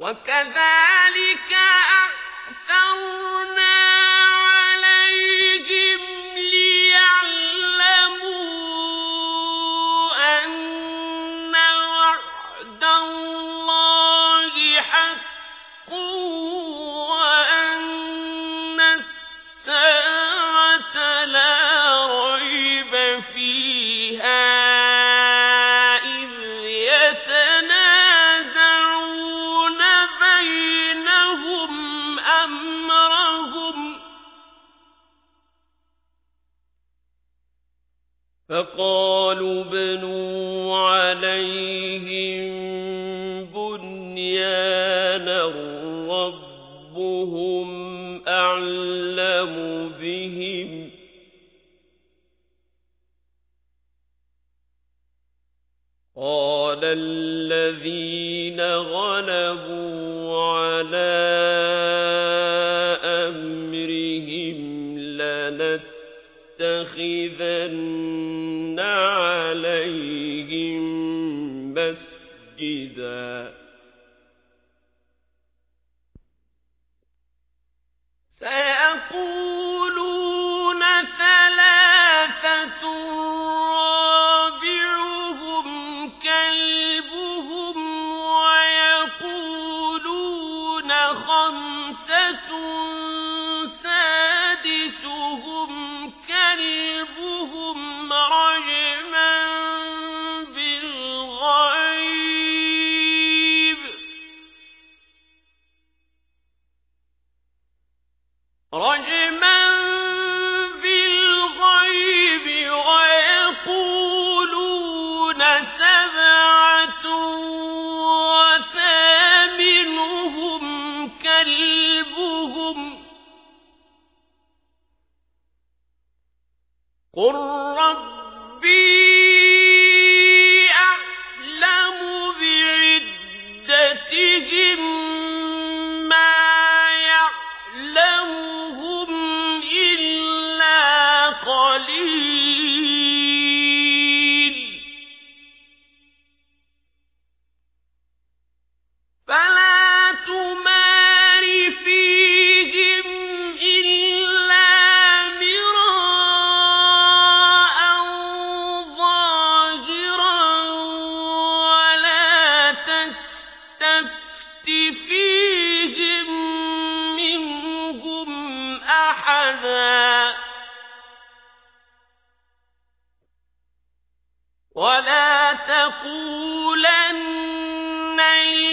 وكذلك أعثرنا فقالوا بنوا عليهم بنيانا ربهم أعلم بهم. قال الذين غلبوا على أمرهم لنتخذن عليهم مسجدا. سيقولون رجما بالغيب ويقولون سبعة وثامنهم كلبهم. قل ربي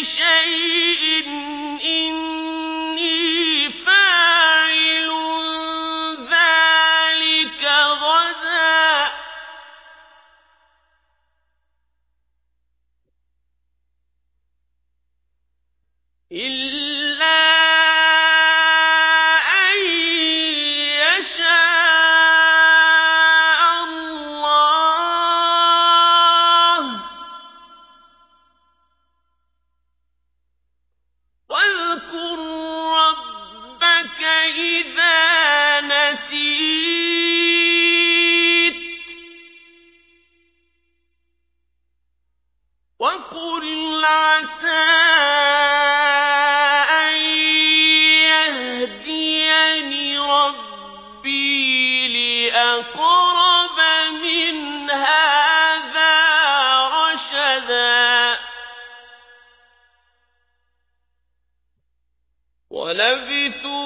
لشيء إني فاعل ذلك غدا إلا ولبثوا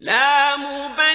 لا مبين